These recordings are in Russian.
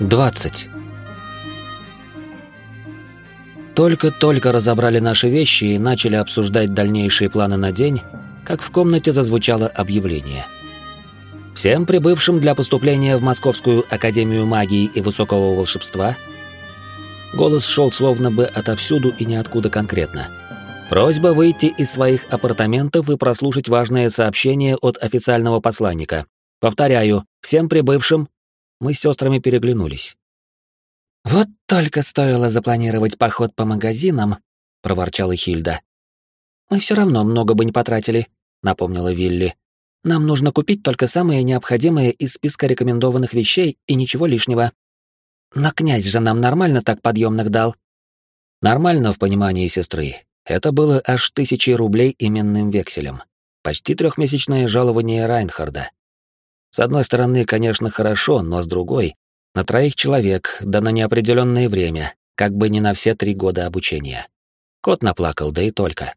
20. Только-только разобрали наши вещи и начали обсуждать дальнейшие планы на день, как в комнате зазвучало объявление. Всем прибывшим для поступления в Московскую Академию Магии и Высокого Волшебства голос шел словно бы отовсюду и ниоткуда конкретно. Просьба выйти из своих апартаментов и прослушать важное сообщение от официального посланника. Повторяю, всем прибывшим мы с сестрами переглянулись. «Вот только стоило запланировать поход по магазинам», — проворчала Хильда. «Мы все равно много бы не потратили», — напомнила Вилли. «Нам нужно купить только самое необходимое из списка рекомендованных вещей и ничего лишнего. Но князь же нам нормально так подъемных дал». Нормально в понимании сестры. Это было аж тысячи рублей именным векселем. Почти трехмесячное жалование Райнхарда. С одной стороны, конечно, хорошо, но с другой — на троих человек, да на неопределенное время, как бы не на все три года обучения. Кот наплакал, да и только.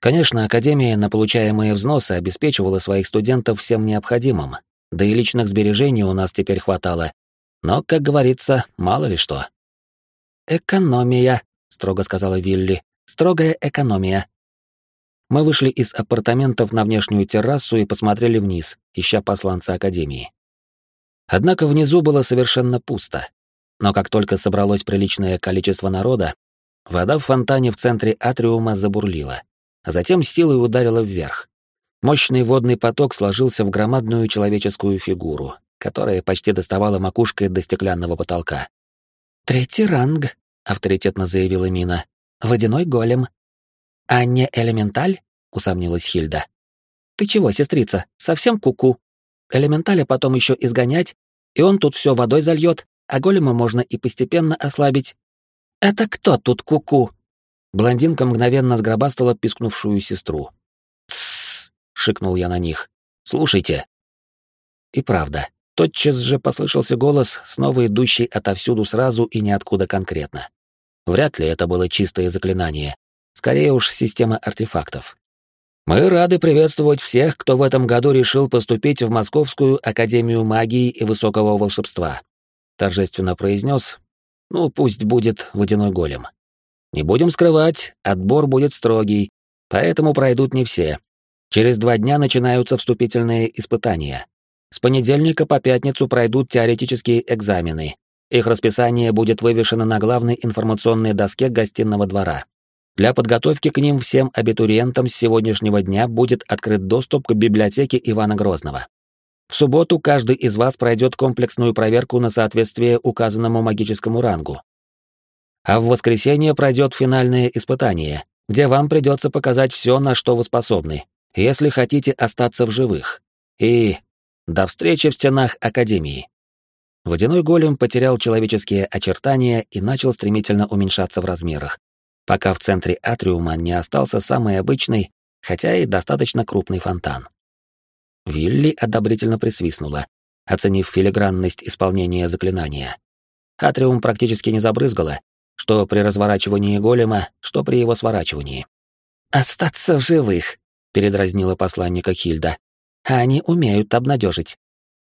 Конечно, Академия на получаемые взносы обеспечивала своих студентов всем необходимым, да и личных сбережений у нас теперь хватало. Но, как говорится, мало ли что. «Экономия», — строго сказала Вилли. «Строгая экономия. Мы вышли из апартаментов на внешнюю террасу и посмотрели вниз, ища посланца Академии. Однако внизу было совершенно пусто. Но как только собралось приличное количество народа, вода в фонтане в центре атриума забурлила, а затем силой ударила вверх. Мощный водный поток сложился в громадную человеческую фигуру, которая почти доставала макушкой до стеклянного потолка. «Третий ранг», — авторитетно заявила Мина. «Водяной голем. «А не элементаль?» — усомнилась Хильда. «Ты чего, сестрица, совсем куку? -ку. Элементаля потом еще изгонять, и он тут все водой зальет, а голема можно и постепенно ослабить». «Это кто тут куку?» -ку Блондинка мгновенно сгробастала пискнувшую сестру. «Тссс!» — шикнул я на них. «Слушайте!» И правда, тотчас же послышался голос, снова идущий отовсюду сразу и ниоткуда конкретно. Вряд ли это было чистое заклинание. Скорее уж, система артефактов. Мы рады приветствовать всех, кто в этом году решил поступить в Московскую Академию Магии и Высокого Волшебства. Торжественно произнес, ну, пусть будет водяной голем. Не будем скрывать, отбор будет строгий, поэтому пройдут не все. Через два дня начинаются вступительные испытания. С понедельника по пятницу пройдут теоретические экзамены. Их расписание будет вывешено на главной информационной доске гостиного двора. Для подготовки к ним всем абитуриентам с сегодняшнего дня будет открыт доступ к библиотеке Ивана Грозного. В субботу каждый из вас пройдет комплексную проверку на соответствие указанному магическому рангу. А в воскресенье пройдет финальное испытание, где вам придется показать все, на что вы способны, если хотите остаться в живых. И до встречи в стенах Академии. Водяной голем потерял человеческие очертания и начал стремительно уменьшаться в размерах, пока в центре атриума не остался самый обычный, хотя и достаточно крупный фонтан. Вилли одобрительно присвистнула, оценив филигранность исполнения заклинания. Атриум практически не забрызгало, что при разворачивании голема, что при его сворачивании. «Остаться в живых», — передразнила посланника Хильда. «А они умеют обнадежить».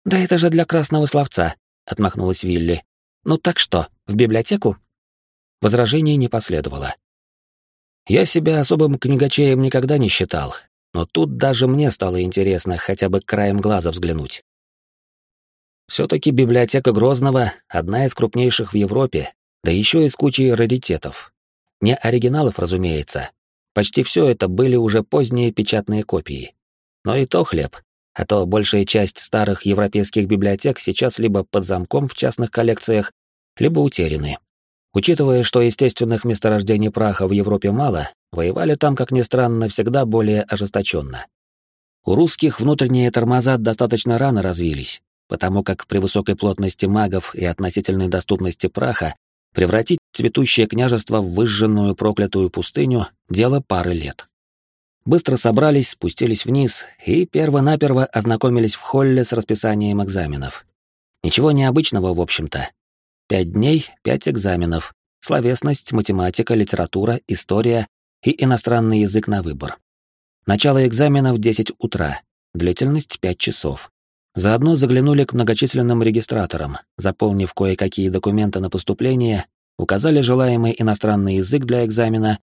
«Да это же для красного словца», — отмахнулась Вилли. «Ну так что, в библиотеку?» Возражений не последовало. Я себя особым книгачеем никогда не считал, но тут даже мне стало интересно хотя бы краем глаза взглянуть. Все-таки библиотека Грозного — одна из крупнейших в Европе, да еще и с кучей раритетов. Не оригиналов, разумеется. Почти все это были уже поздние печатные копии. Но и то хлеб, а то большая часть старых европейских библиотек сейчас либо под замком в частных коллекциях, либо утеряны. Учитывая, что естественных месторождений праха в Европе мало, воевали там, как ни странно, всегда более ожесточенно. У русских внутренние тормоза достаточно рано развились, потому как при высокой плотности магов и относительной доступности праха превратить цветущее княжество в выжженную проклятую пустыню — дело пары лет. Быстро собрались, спустились вниз и перво-наперво ознакомились в холле с расписанием экзаменов. Ничего необычного, в общем-то. Пять дней, пять экзаменов. Словесность, математика, литература, история и иностранный язык на выбор. Начало экзамена в 10 утра. Длительность 5 часов. Заодно заглянули к многочисленным регистраторам, заполнив кое-какие документы на поступление, указали желаемый иностранный язык для экзамена.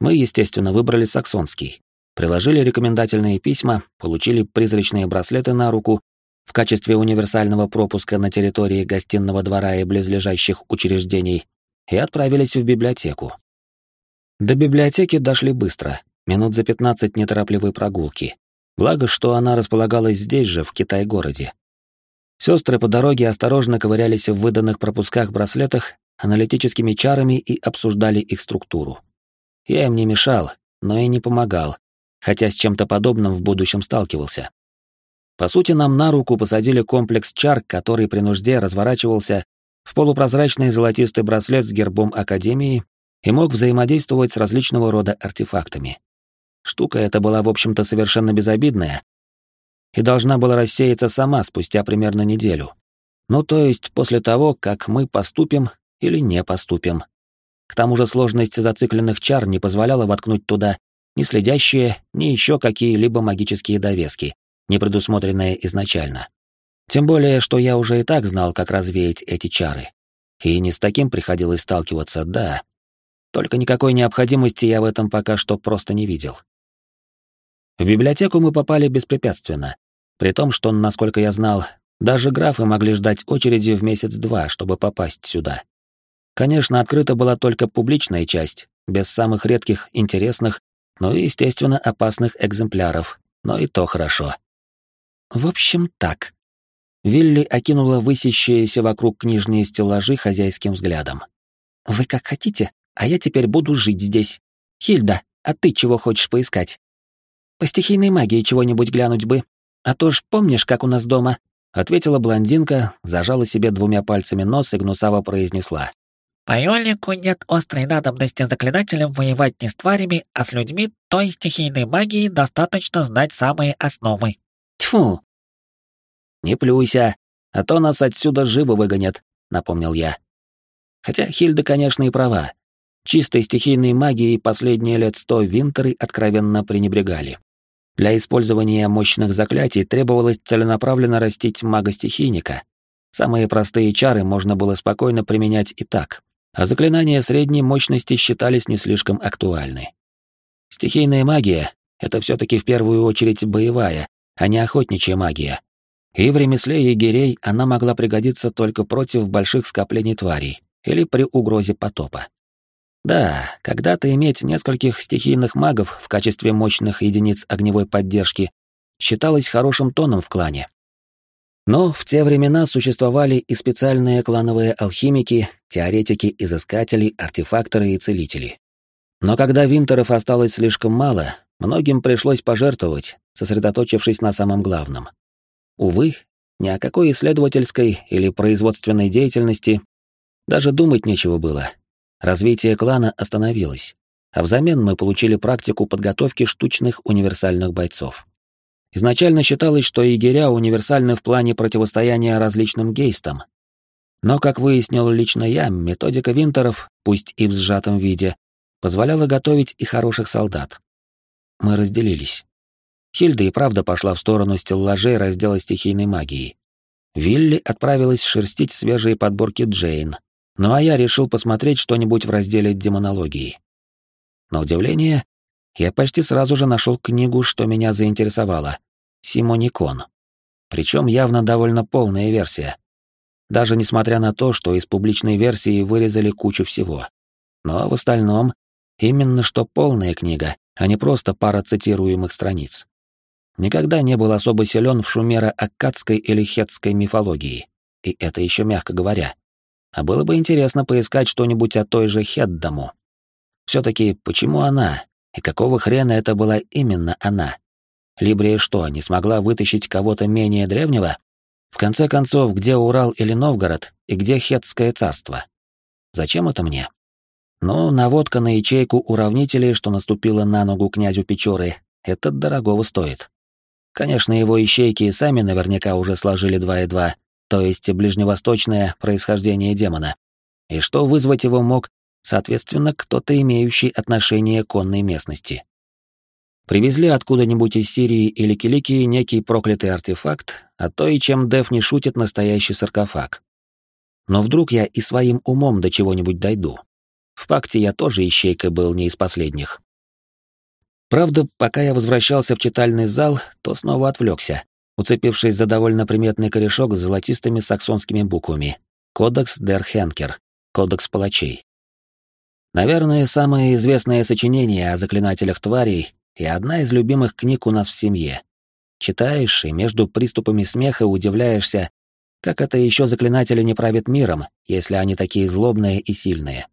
Мы, естественно, выбрали саксонский. Приложили рекомендательные письма, получили призрачные браслеты на руку в качестве универсального пропуска на территории гостиного двора и близлежащих учреждений и отправились в библиотеку. До библиотеки дошли быстро, минут за 15 неторопливой прогулки. Благо, что она располагалась здесь же, в Китай-городе. Сестры по дороге осторожно ковырялись в выданных пропусках браслетах аналитическими чарами и обсуждали их структуру. Я им не мешал, но и не помогал, хотя с чем-то подобным в будущем сталкивался. По сути, нам на руку посадили комплекс чар, который при нужде разворачивался в полупрозрачный золотистый браслет с гербом Академии и мог взаимодействовать с различного рода артефактами. Штука эта была, в общем-то, совершенно безобидная и должна была рассеяться сама спустя примерно неделю. Ну, то есть после того, как мы поступим или не поступим. К тому же сложность зацикленных чар не позволяла воткнуть туда ни следящие, ни еще какие-либо магические довески, не предусмотренные изначально. Тем более, что я уже и так знал, как развеять эти чары. И не с таким приходилось сталкиваться, да. Только никакой необходимости я в этом пока что просто не видел. В библиотеку мы попали беспрепятственно, при том, что, насколько я знал, даже графы могли ждать очереди в месяц-два, чтобы попасть сюда. Конечно, открыта была только публичная часть, без самых редких, интересных, но и, естественно, опасных экземпляров, но и то хорошо. В общем, так. Вилли окинула высящиеся вокруг книжные стеллажи хозяйским взглядом. «Вы как хотите, а я теперь буду жить здесь. Хильда, а ты чего хочешь поискать?» «По стихийной магии чего-нибудь глянуть бы. А то ж помнишь, как у нас дома?» Ответила блондинка, зажала себе двумя пальцами нос и гнусаво произнесла. «По Йолику нет острой надобности заклинателям воевать не с тварями, а с людьми, то есть стихийной магии достаточно знать самые основы». «Тьфу!» «Не плюйся, а то нас отсюда живо выгонят», — напомнил я. Хотя Хильда, конечно, и права. Чистой стихийной магией последние лет сто винтеры откровенно пренебрегали. Для использования мощных заклятий требовалось целенаправленно растить мага-стихийника. Самые простые чары можно было спокойно применять и так, а заклинания средней мощности считались не слишком актуальны. Стихийная магия — это все таки в первую очередь боевая, а не охотничья магия, и в ремесле егерей она могла пригодиться только против больших скоплений тварей или при угрозе потопа. Да, когда-то иметь нескольких стихийных магов в качестве мощных единиц огневой поддержки считалось хорошим тоном в клане. Но в те времена существовали и специальные клановые алхимики, теоретики, изыскатели, артефакторы и целители. Но когда винтеров осталось слишком мало, многим пришлось пожертвовать, сосредоточившись на самом главном — Увы, ни о какой исследовательской или производственной деятельности даже думать нечего было. Развитие клана остановилось, а взамен мы получили практику подготовки штучных универсальных бойцов. Изначально считалось, что егеря универсальны в плане противостояния различным гейстам. Но, как выяснил лично я, методика Винтеров, пусть и в сжатом виде, позволяла готовить и хороших солдат. Мы разделились. Хильда и правда пошла в сторону стеллажей раздела стихийной магии. Вилли отправилась шерстить свежие подборки Джейн, ну а я решил посмотреть что-нибудь в разделе демонологии. На удивление, я почти сразу же нашел книгу, что меня заинтересовало — Симоникон. Причем явно довольно полная версия. Даже несмотря на то, что из публичной версии вырезали кучу всего. Но в остальном, именно что полная книга, а не просто пара цитируемых страниц. Никогда не был особо силен в шумеро-аккадской или хетской мифологии, и это еще мягко говоря. А было бы интересно поискать что-нибудь о той же Хеддаму. Все-таки почему она? И какого хрена это была именно она? Либрия что, не смогла вытащить кого-то менее древнего? В конце концов, где Урал или Новгород, и где Хетское царство? Зачем это мне? Ну, наводка на ячейку уравнителей, что наступила на ногу князю Печоры, это дорогого стоит. Конечно, его ищейки сами наверняка уже сложили два и два, то есть ближневосточное происхождение демона. И что вызвать его мог, соответственно, кто-то имеющий отношение к конной местности. Привезли откуда-нибудь из Сирии или Киликии некий проклятый артефакт, а то и чем Дев не шутит настоящий саркофаг. Но вдруг я и своим умом до чего-нибудь дойду. В пакте я тоже ищейкой был не из последних. Правда, пока я возвращался в читальный зал, то снова отвлекся, уцепившись за довольно приметный корешок с золотистыми саксонскими буквами. Кодекс дер Хенкер. Кодекс палачей. Наверное, самое известное сочинение о заклинателях тварей и одна из любимых книг у нас в семье. Читаешь и между приступами смеха удивляешься, как это еще заклинатели не правят миром, если они такие злобные и сильные.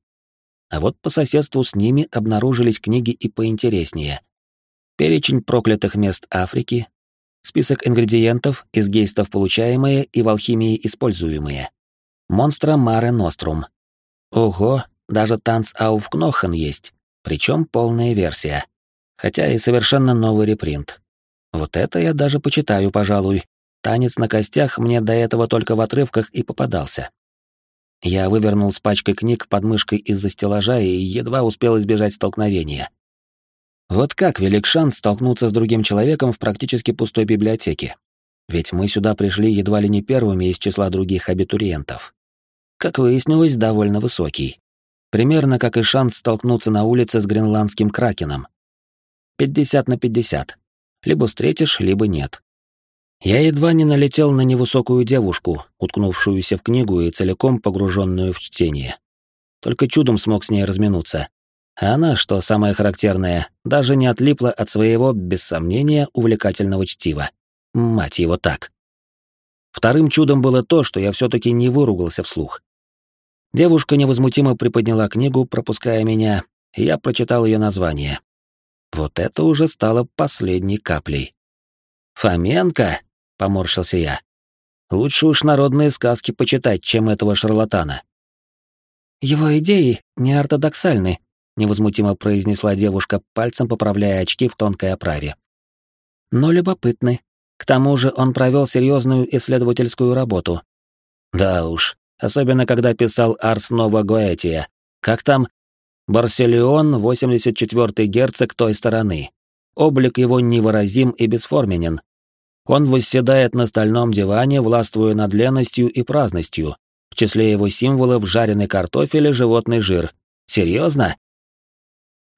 А вот по соседству с ними обнаружились книги и поинтереснее. Перечень проклятых мест Африки, список ингредиентов, из гейстов получаемые и в алхимии используемые. Монстра Маре Нострум. Ого, даже Танц Ауф Кнохен есть, причем полная версия хотя и совершенно новый репринт. Вот это я даже почитаю, пожалуй. Танец на костях мне до этого только в отрывках и попадался. Я вывернул с пачкой книг под мышкой из-за стеллажа и едва успел избежать столкновения. Вот как велик шанс столкнуться с другим человеком в практически пустой библиотеке? Ведь мы сюда пришли едва ли не первыми из числа других абитуриентов. Как выяснилось, довольно высокий. Примерно как и шанс столкнуться на улице с гренландским кракеном, 50 на 50. Либо встретишь, либо нет. Я едва не налетел на невысокую девушку, уткнувшуюся в книгу и целиком погруженную в чтение. Только чудом смог с ней разминуться. А она, что самое характерное, даже не отлипла от своего, без сомнения, увлекательного чтива. Мать его так. Вторым чудом было то, что я все-таки не выругался вслух. Девушка невозмутимо приподняла книгу, пропуская меня, и я прочитал ее название. Вот это уже стало последней каплей. «Фоменко?» — поморщился я. «Лучше уж народные сказки почитать, чем этого шарлатана». «Его идеи не ортодоксальны», — невозмутимо произнесла девушка, пальцем поправляя очки в тонкой оправе. «Но любопытны. К тому же он провел серьезную исследовательскую работу». «Да уж, особенно когда писал Арс Нова Гоэтия. Как там Барселион, 84-й герцог той стороны. Облик его невыразим и бесформенен. Он восседает на стальном диване, властвуя над ленностью и праздностью. В числе его символов жареный картофель и животный жир. Серьезно?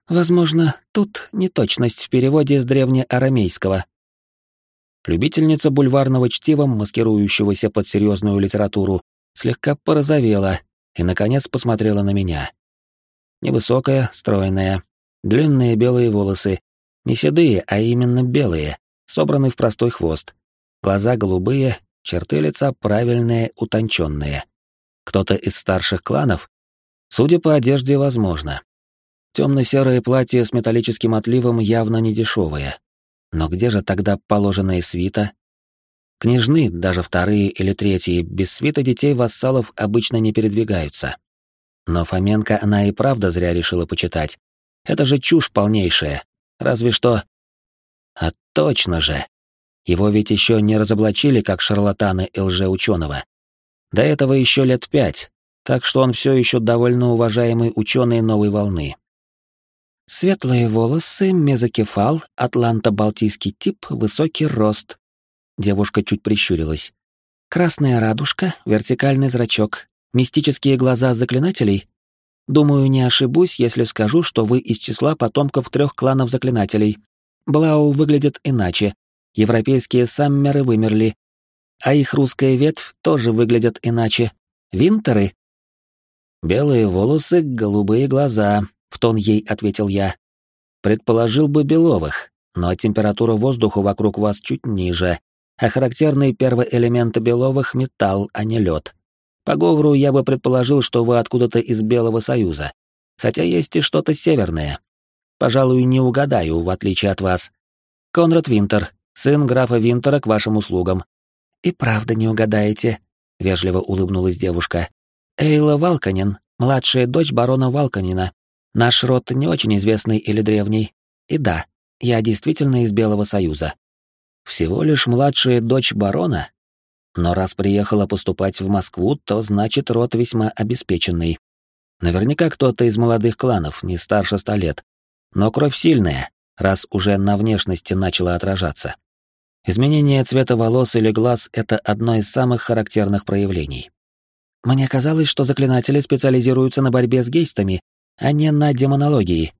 Возможно, тут неточность в переводе с древнеарамейского. Любительница бульварного чтива, маскирующегося под серьезную литературу, слегка порозовела и, наконец, посмотрела на меня. Невысокая, стройная, длинные белые волосы, не седые, а именно белые, собраны в простой хвост. Глаза голубые, черты лица правильные, утонченные. Кто-то из старших кланов? Судя по одежде, возможно. Темно-серое платье с металлическим отливом явно не дешевое. Но где же тогда положенная свита? Княжны, даже вторые или третьи, без свита детей-вассалов обычно не передвигаются. Но Фоменко она и правда зря решила почитать. Это же чушь полнейшая. Разве что... А точно же. Его ведь еще не разоблачили как шарлатана и лжеученого. До этого еще лет пять, так что он все еще довольно уважаемый ученый новой волны. Светлые волосы, мезокефал, атланто-балтийский тип, высокий рост. Девушка чуть прищурилась. Красная радужка, вертикальный зрачок, Мистические глаза заклинателей? Думаю, не ошибусь, если скажу, что вы из числа потомков трех кланов заклинателей. Блау выглядит иначе. Европейские саммеры вымерли. А их русская ветвь тоже выглядят иначе. Винтеры? Белые волосы, голубые глаза, в тон ей ответил я. Предположил бы беловых, но температура воздуха вокруг вас чуть ниже, а характерный первый элемент беловых — металл, а не лед. По говору я бы предположил, что вы откуда-то из Белого Союза. Хотя есть и что-то северное. Пожалуй, не угадаю, в отличие от вас. Конрад Винтер, сын графа Винтера к вашим услугам. И правда не угадаете, вежливо улыбнулась девушка. Эйла Валканин, младшая дочь барона Валканина. Наш род не очень известный или древний. И да, я действительно из Белого Союза. Всего лишь младшая дочь барона? Но раз приехала поступать в Москву, то значит род весьма обеспеченный. Наверняка кто-то из молодых кланов, не старше ста лет. Но кровь сильная, раз уже на внешности начало отражаться. Изменение цвета волос или глаз — это одно из самых характерных проявлений. Мне казалось, что заклинатели специализируются на борьбе с гейстами, а не на демонологии.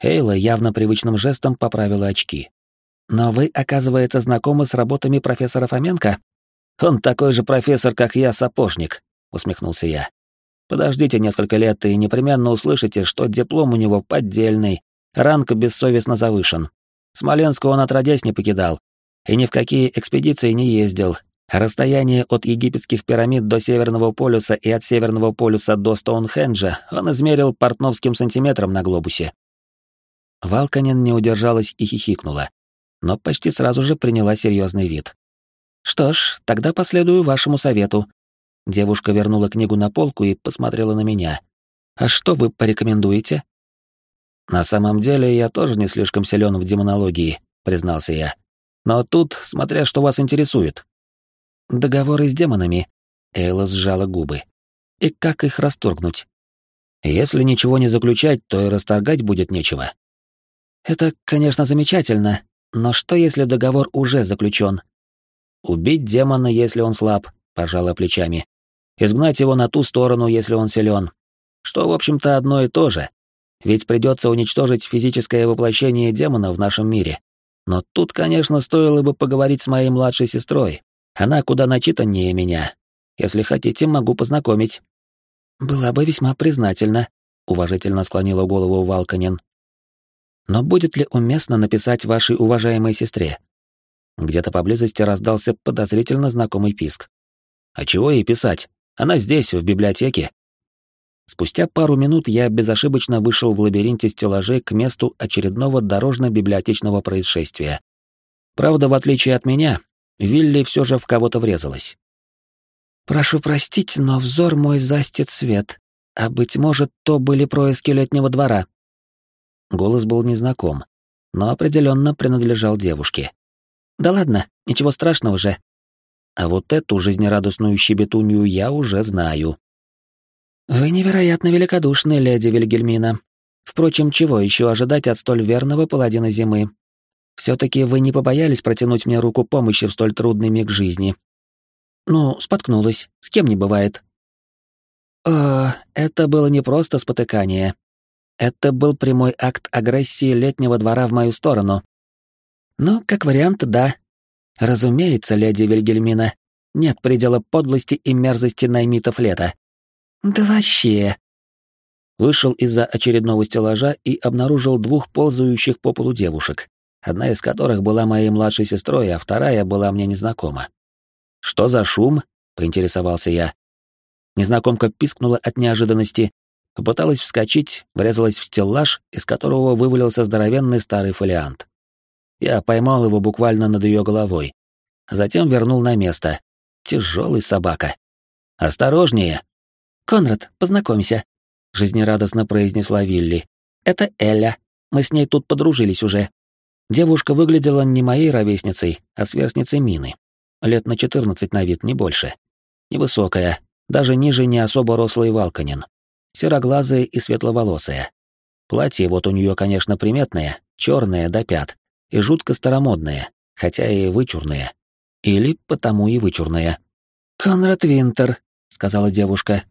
Эйла явно привычным жестом поправила очки. Но вы, оказывается, знакомы с работами профессора Фоменко? Он такой же профессор, как я, сапожник, усмехнулся я. Подождите несколько лет и непременно услышите, что диплом у него поддельный, ранг бессовестно завышен. Смоленска он отродясь не покидал, и ни в какие экспедиции не ездил. Расстояние от египетских пирамид до Северного полюса и от Северного полюса до Стоунхенджа он измерил портновским сантиметром на глобусе. Валканин не удержалась и хихикнула, но почти сразу же приняла серьезный вид. «Что ж, тогда последую вашему совету». Девушка вернула книгу на полку и посмотрела на меня. «А что вы порекомендуете?» «На самом деле я тоже не слишком силен в демонологии», — признался я. «Но тут, смотря что вас интересует». «Договоры с демонами», — Эйла сжала губы. «И как их расторгнуть?» «Если ничего не заключать, то и расторгать будет нечего». «Это, конечно, замечательно, но что, если договор уже заключен?» «Убить демона, если он слаб», — пожала плечами. «Изгнать его на ту сторону, если он силен. Что, в общем-то, одно и то же. Ведь придется уничтожить физическое воплощение демона в нашем мире. Но тут, конечно, стоило бы поговорить с моей младшей сестрой. Она куда начитаннее меня. Если хотите, могу познакомить. Была бы весьма признательна, уважительно склонила голову Валканин. Но будет ли уместно написать вашей уважаемой сестре? Где-то поблизости раздался подозрительно знакомый писк. А чего ей писать? Она здесь, в библиотеке. Спустя пару минут я безошибочно вышел в лабиринте стеллажей к месту очередного дорожно-библиотечного происшествия. Правда, в отличие от меня, Вилли все же в кого-то врезалась. «Прошу простить, но взор мой застит свет, а, быть может, то были происки летнего двора». Голос был незнаком, но определенно принадлежал девушке. «Да ладно, ничего страшного же». А вот эту жизнерадостную щебетунью я уже знаю. «Вы невероятно великодушны, леди Вильгельмина. Впрочем, чего еще ожидать от столь верного паладина зимы? Все-таки вы не побоялись протянуть мне руку помощи в столь трудный миг жизни. Ну, споткнулась, с кем не бывает. О, это было не просто спотыкание. Это был прямой акт агрессии летнего двора в мою сторону. Ну, как вариант, да. Разумеется, леди Вильгельмина, нет предела подлости и мерзости наймитов лета. Да вообще. Вышел из-за очередного стеллажа и обнаружил двух ползающих по полу девушек, одна из которых была моей младшей сестрой, а вторая была мне незнакома. «Что за шум?» — поинтересовался я. Незнакомка пискнула от неожиданности, попыталась вскочить, врезалась в стеллаж, из которого вывалился здоровенный старый фолиант. Я поймал его буквально над ее головой. Затем вернул на место. Тяжелый собака. «Осторожнее!» «Конрад, познакомься», — жизнерадостно произнесла Вилли. «Это Эля. Мы с ней тут подружились уже». Девушка выглядела не моей ровесницей, а сверстницей Мины. Лет на четырнадцать на вид, не больше. Невысокая, даже ниже не особо рослый Валканин. Сероглазая и светловолосая. Платье вот у нее, конечно, приметное, черное до пят, и жутко старомодное, хотя и вычурное. Или потому и вычурное. «Конрад Винтер», — сказала девушка,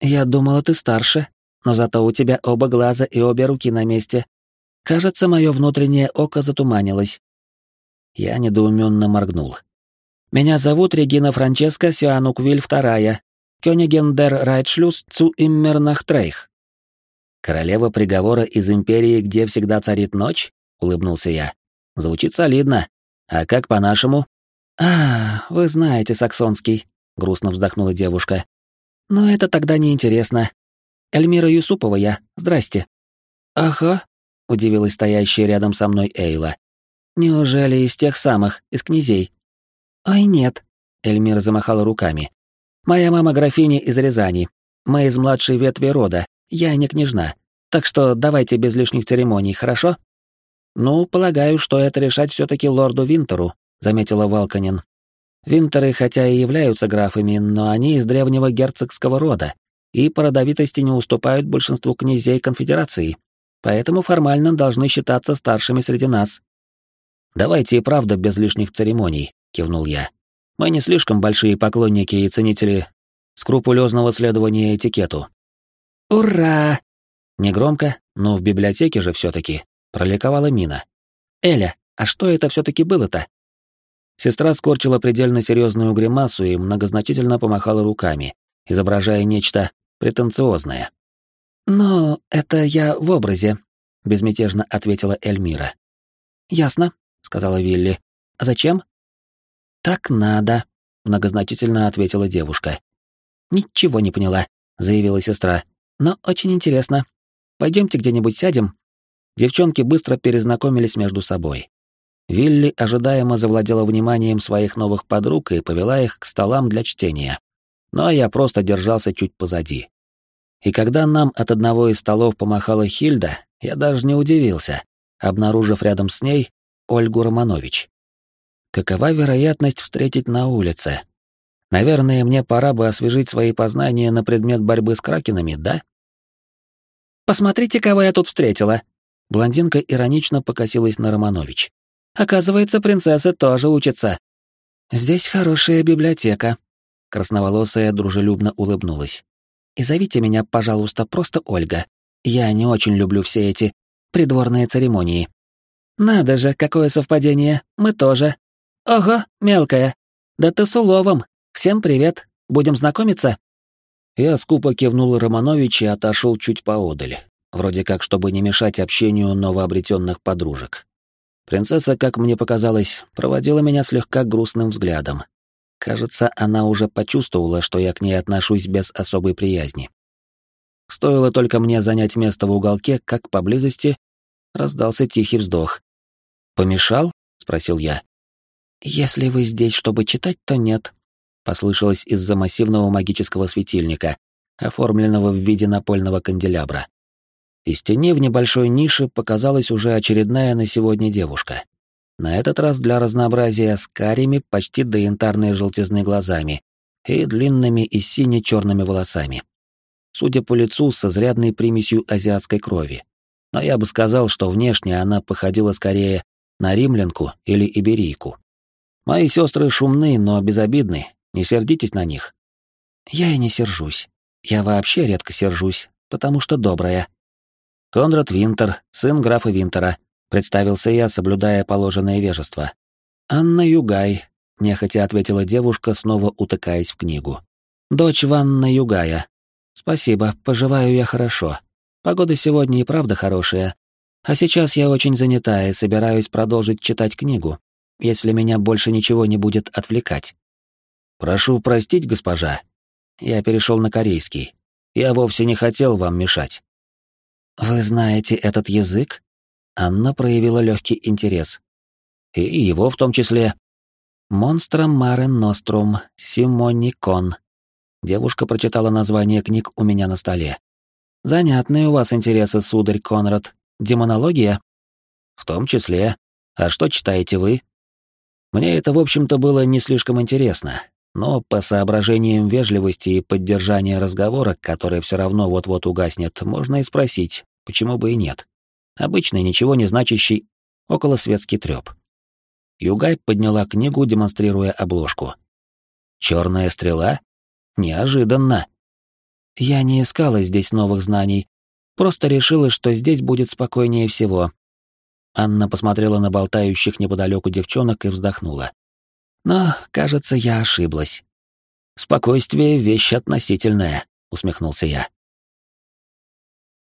«Я думала, ты старше, но зато у тебя оба глаза и обе руки на месте. Кажется, мое внутреннее око затуманилось». Я недоуменно моргнул. «Меня зовут Регина Франческа Сиануквиль II, Кёнигендер Райтшлюс цу Иммернахтрейх». «Королева приговора из империи, где всегда царит ночь?» — улыбнулся я. «Звучит солидно. А как по-нашему?» «А, вы знаете саксонский», — грустно вздохнула девушка. Но это тогда не интересно. Эльмира Юсупова я. Здрасте. Ага, удивилась стоящая рядом со мной Эйла. Неужели из тех самых, из князей? Ой, нет. Эльмира замахала руками. Моя мама графиня из Рязани. Мы из младшей ветви рода. Я не княжна. Так что давайте без лишних церемоний, хорошо? Ну, полагаю, что это решать все-таки лорду Винтеру, заметила Валканин. Винтеры хотя и являются графами, но они из древнего герцогского рода и по родовитости не уступают большинству князей конфедерации. поэтому формально должны считаться старшими среди нас. Давайте и правда без лишних церемоний, кивнул я. Мы не слишком большие поклонники и ценители скрупулезного следования этикету. Ура! Негромко, но в библиотеке же все-таки проликовала Мина. Эля, а что это все-таки было-то? Сестра скорчила предельно серьезную гримасу и многозначительно помахала руками, изображая нечто претенциозное. «Но это я в образе», — безмятежно ответила Эльмира. «Ясно», — сказала Вилли. «А зачем?» «Так надо», — многозначительно ответила девушка. «Ничего не поняла», — заявила сестра. «Но очень интересно. Пойдемте где-нибудь сядем». Девчонки быстро перезнакомились между собой. Вилли ожидаемо завладела вниманием своих новых подруг и повела их к столам для чтения. А я просто держался чуть позади. И когда нам от одного из столов помахала Хильда, я даже не удивился, обнаружив рядом с ней Ольгу Романович. Какова вероятность встретить на улице? Наверное, мне пора бы освежить свои познания на предмет борьбы с кракенами, да? «Посмотрите, кого я тут встретила!» Блондинка иронично покосилась на Романович. Оказывается, принцессы тоже учатся. Здесь хорошая библиотека. Красноволосая дружелюбно улыбнулась. И зовите меня, пожалуйста, просто Ольга. Я не очень люблю все эти придворные церемонии. Надо же, какое совпадение. Мы тоже. Ого, мелкая. Да ты с уловом. Всем привет. Будем знакомиться? Я скупо кивнул Романович и отошел чуть поодаль, вроде как чтобы не мешать общению новообретенных подружек. Принцесса, как мне показалось, проводила меня слегка грустным взглядом. Кажется, она уже почувствовала, что я к ней отношусь без особой приязни. Стоило только мне занять место в уголке, как поблизости раздался тихий вздох. «Помешал?» — спросил я. «Если вы здесь, чтобы читать, то нет», — послышалось из-за массивного магического светильника, оформленного в виде напольного канделябра. Из тени в небольшой нише показалась уже очередная на сегодня девушка. На этот раз для разнообразия с карими, почти до янтарной желтизны глазами и длинными и сине-черными волосами. Судя по лицу, с изрядной примесью азиатской крови. Но я бы сказал, что внешне она походила скорее на римлянку или иберийку. Мои сестры шумны, но безобидны, не сердитесь на них. Я и не сержусь. Я вообще редко сержусь, потому что добрая. Конрад Винтер, сын графа Винтера, представился я, соблюдая положенное вежество. Анна Югай, нехотя ответила девушка, снова утыкаясь в книгу. Дочь Ванна Югая. Спасибо, поживаю я хорошо. Погода сегодня и правда хорошая. А сейчас я очень занята и собираюсь продолжить читать книгу, если меня больше ничего не будет отвлекать. Прошу простить, госпожа. Я перешел на корейский. Я вовсе не хотел вам мешать. «Вы знаете этот язык?» Анна проявила легкий интерес. «И его в том числе». «Монстра Маре Нострум, Симоникон». Девушка прочитала название книг у меня на столе. «Занятные у вас интересы, сударь Конрад. Демонология?» «В том числе. А что читаете вы?» Мне это, в общем-то, было не слишком интересно, но по соображениям вежливости и поддержания разговора, который все равно вот-вот угаснет, можно и спросить, почему бы и нет. Обычный, ничего не значащий, околосветский трёп. Югай подняла книгу, демонстрируя обложку. Черная стрела? Неожиданно. Я не искала здесь новых знаний, просто решила, что здесь будет спокойнее всего. Анна посмотрела на болтающих неподалеку девчонок и вздохнула. Но, кажется, я ошиблась. Спокойствие — вещь относительная, усмехнулся я.